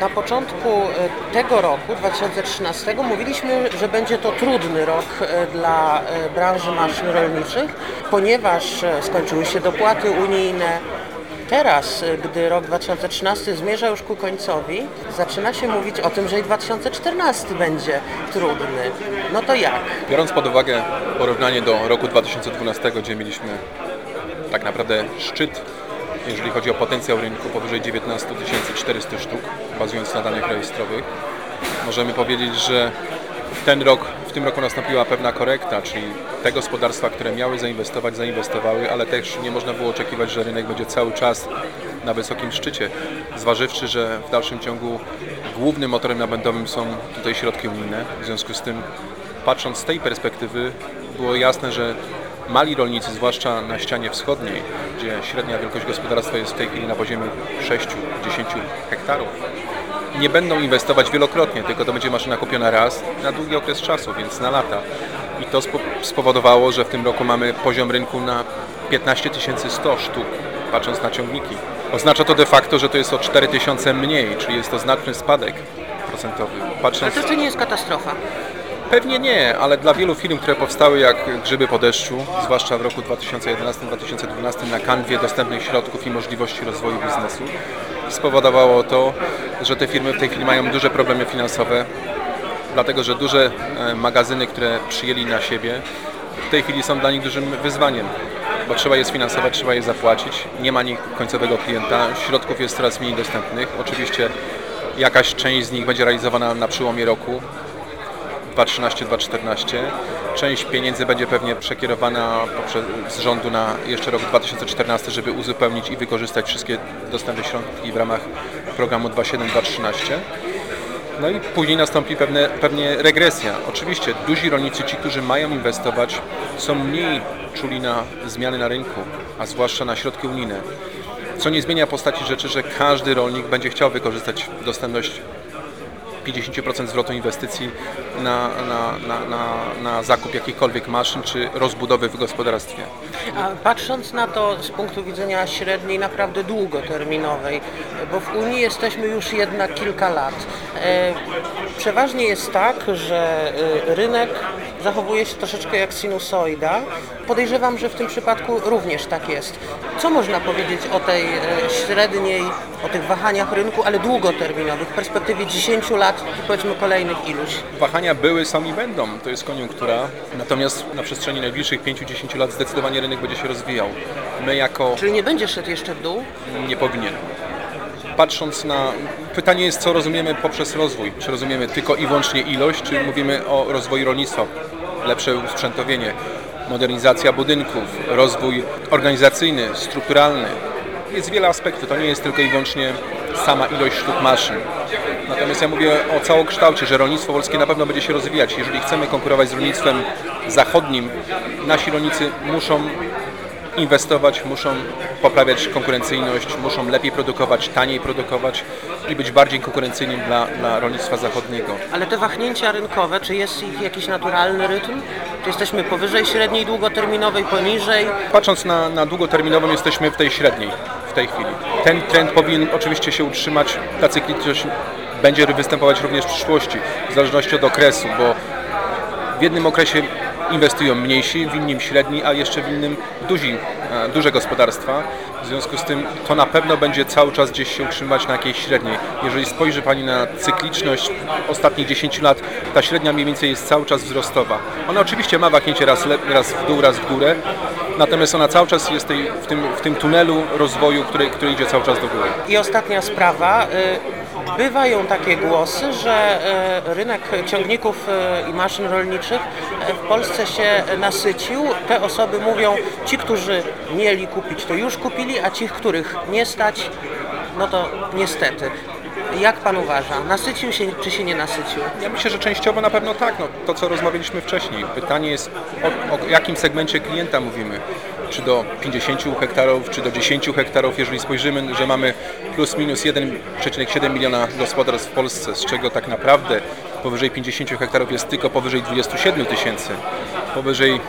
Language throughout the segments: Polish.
Na początku e, tego roku, 2013, mówiliśmy, że będzie to trudny rok e, dla e, branży maszyn rolniczych, ponieważ skończyły się dopłaty unijne. Teraz, gdy rok 2013 zmierza już ku końcowi, zaczyna się mówić o tym, że i 2014 będzie trudny. No to jak? Biorąc pod uwagę porównanie do roku 2012, gdzie mieliśmy tak naprawdę szczyt, jeżeli chodzi o potencjał rynku, powyżej 19 400 sztuk, bazując na danych rejestrowych, możemy powiedzieć, że ten rok, w tym roku nastąpiła pewna korekta, czyli te gospodarstwa, które miały zainwestować, zainwestowały, ale też nie można było oczekiwać, że rynek będzie cały czas na wysokim szczycie, zważywszy, że w dalszym ciągu głównym motorem napędowym są tutaj środki unijne. W związku z tym, patrząc z tej perspektywy, było jasne, że mali rolnicy, zwłaszcza na ścianie wschodniej, gdzie średnia wielkość gospodarstwa jest w tej chwili na poziomie 6-10 hektarów, nie będą inwestować wielokrotnie, tylko to będzie maszyna kupiona raz na długi okres czasu, więc na lata. I to spo- spowodowało, że w tym roku mamy poziom rynku na 15 100 sztuk, patrząc na ciągniki. Oznacza to de facto, że to jest o 4 tysiące mniej, czyli jest to znaczny spadek procentowy. Patrząc, to jeszcze nie jest katastrofa. Pewnie nie, ale dla wielu firm, które powstały jak grzyby po deszczu, zwłaszcza w roku 2011-2012 na kanwie dostępnych środków i możliwości rozwoju biznesu, spowodowało to, że te firmy w tej chwili mają duże problemy finansowe, dlatego że duże e, magazyny, które przyjęli na siebie, w tej chwili są dla nich dużym wyzwaniem, bo trzeba je sfinansować, trzeba je zapłacić, nie ma nich końcowego klienta, środków jest coraz mniej dostępnych. Oczywiście jakaś część z nich będzie realizowana na przełomie roku, 2013-2014. Część pieniędzy będzie pewnie przekierowana poprzez, z rządu na jeszcze rok 2014, żeby uzupełnić i wykorzystać wszystkie dostępne środki w ramach programu 2.7-2.13. No i później nastąpi pewne, pewnie regresja. Oczywiście duzi rolnicy, ci, którzy mają inwestować, są mniej czuli na zmiany na rynku, a zwłaszcza na środki unijne. Co nie zmienia postaci rzeczy, że każdy rolnik będzie chciał wykorzystać dostępność 50% zwrotu inwestycji na, na, na, na, na zakup jakichkolwiek maszyn czy rozbudowy w gospodarstwie. A patrząc na to z punktu widzenia średniej, naprawdę długoterminowej, bo w Unii jesteśmy już jednak kilka lat, e, przeważnie jest tak, że e, rynek zachowuje się troszeczkę jak sinusoida. Podejrzewam, że w tym przypadku również tak jest. Co można powiedzieć o tej e, średniej, o tych wahaniach rynku, ale długoterminowych, w perspektywie 10 lat i powiedzmy kolejnych iluś? Wahania były, są i będą, to jest koniunktura, natomiast na przestrzeni najbliższych 5-10 lat zdecydowanie rynek będzie się rozwijał. My jako Czyli nie będzie szedł jeszcze w dół? nie powinien. Patrząc na. Pytanie jest, co rozumiemy poprzez rozwój. Czy rozumiemy tylko i wyłącznie ilość, czy mówimy o rozwoju rolnictwa, lepsze usprzętowienie, modernizacja budynków, rozwój organizacyjny, strukturalny. Jest wiele aspektów, to nie jest tylko i wyłącznie sama ilość sztuk maszyn. Natomiast ja mówię o całokształcie, że rolnictwo polskie na pewno będzie się rozwijać. Jeżeli chcemy konkurować z rolnictwem zachodnim, nasi rolnicy muszą inwestować, muszą poprawiać konkurencyjność, muszą lepiej produkować, taniej produkować i być bardziej konkurencyjnym dla, dla rolnictwa zachodniego. Ale te wahnięcia rynkowe, czy jest ich jakiś naturalny rytm? Czy jesteśmy powyżej średniej długoterminowej, poniżej? Patrząc na, na długoterminową jesteśmy w tej średniej w tej chwili. Ten trend powinien oczywiście się utrzymać, ta cykliczność będzie występować również w przyszłości, w zależności od okresu, bo w jednym okresie inwestują mniejsi, w innym średni, a jeszcze w innym duzi, e, duże gospodarstwa. W związku z tym to na pewno będzie cały czas gdzieś się utrzymywać na jakiejś średniej. Jeżeli spojrzy Pani na cykliczność ostatnich 10 lat, ta średnia mniej więcej jest cały czas wzrostowa. Ona oczywiście ma wahnięcie raz, raz w dół, raz w górę, natomiast ona cały czas jest tej, w, tym, w tym tunelu rozwoju, który, który idzie cały czas do góry. I ostatnia sprawa. y, Bywają takie głosy, że y, rynek ciągników y, i maszyn rolniczych y, w Polsce się nasycił. Te osoby mówią, ci, którzy mieli kupić, to już kupili, a ci, których nie stać, no to niestety. Jak pan uważa? Nasycił się, czy się nie nasycił? Ja myślę, że częściowo na pewno tak, no, to co rozmawialiśmy wcześniej. Pytanie jest o, o jakim segmencie klienta mówimy. Czy do 50 hektarów, czy do 10 hektarów, jeżeli spojrzymy, że mamy plus minus 1,7 miliona gospodarstw w Polsce, z czego tak naprawdę powyżej 50 hektarów jest tylko powyżej 27 tysięcy, powyżej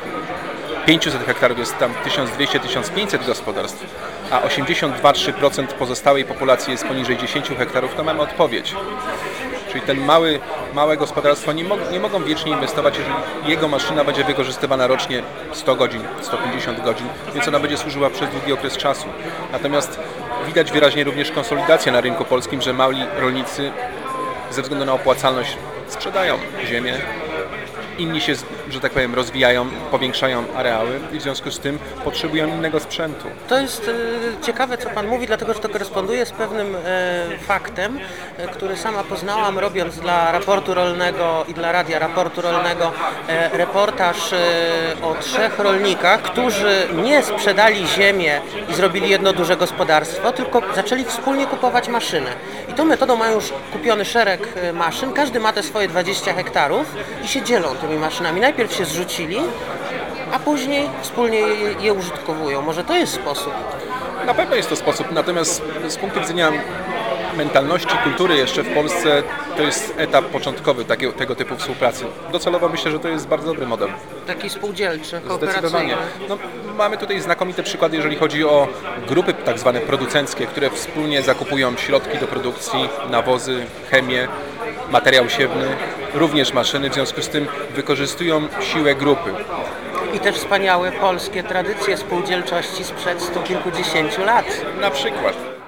500 hektarów jest tam 1200-1500 gospodarstw, a 82-3% pozostałej populacji jest poniżej 10 hektarów, to mamy odpowiedź. Czyli ten mały, małe gospodarstwo nie, nie mogą wiecznie inwestować, jeżeli jego maszyna będzie wykorzystywana rocznie 100 godzin, 150 godzin, więc ona będzie służyła przez długi okres czasu. Natomiast widać wyraźnie również konsolidację na rynku polskim, że mali rolnicy ze względu na opłacalność sprzedają ziemię, inni się, że tak powiem, rozwijają, powiększają areały i w związku z tym potrzebują innego sprzętu. To jest e, ciekawe, co Pan mówi, dlatego że to koresponduje z pewnym e, faktem, e, który sama poznałam, robiąc dla raportu rolnego i dla radia raportu rolnego reportaż o trzech rolnikach, którzy nie sprzedali ziemię i zrobili jedno duże gospodarstwo, tylko zaczęli wspólnie kupować maszyny. I tą metodą mają już kupiony szereg maszyn, każdy ma te swoje 20 hektarów i się dzielą tymi maszynami. Najpierw się zrzucili, a później wspólnie je, je użytkowują. Może to jest sposób. Na pewno jest to sposób, natomiast z punktu widzenia mentalności, kultury jeszcze w Polsce to jest etap początkowy takiego, tego typu współpracy. Docelowo myślę, że to jest bardzo dobry model. Taki spółdzielczy. Zdecydowanie. No, mamy tutaj znakomite przykłady, jeżeli chodzi o grupy tak zwane producenckie, które wspólnie zakupują środki do produkcji, nawozy, chemię, materiał siewny, również maszyny, w związku z tym wykorzystują siłę grupy. I te wspaniałe polskie tradycje spółdzielczości sprzed stu kilkudziesięciu lat. Na przykład